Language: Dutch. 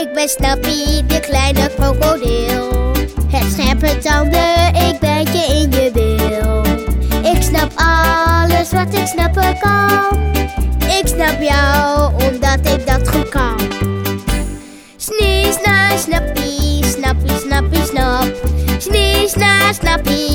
Ik ben Snappy, de kleine krokodil. Het scherpe tanden, ik ben je in je wil. Ik snap alles wat ik snappen kan. Ik snap jou, omdat ik dat goed kan. Snies naar Snappy, Snappy, Snappy, Snap. Snies naar Snappy.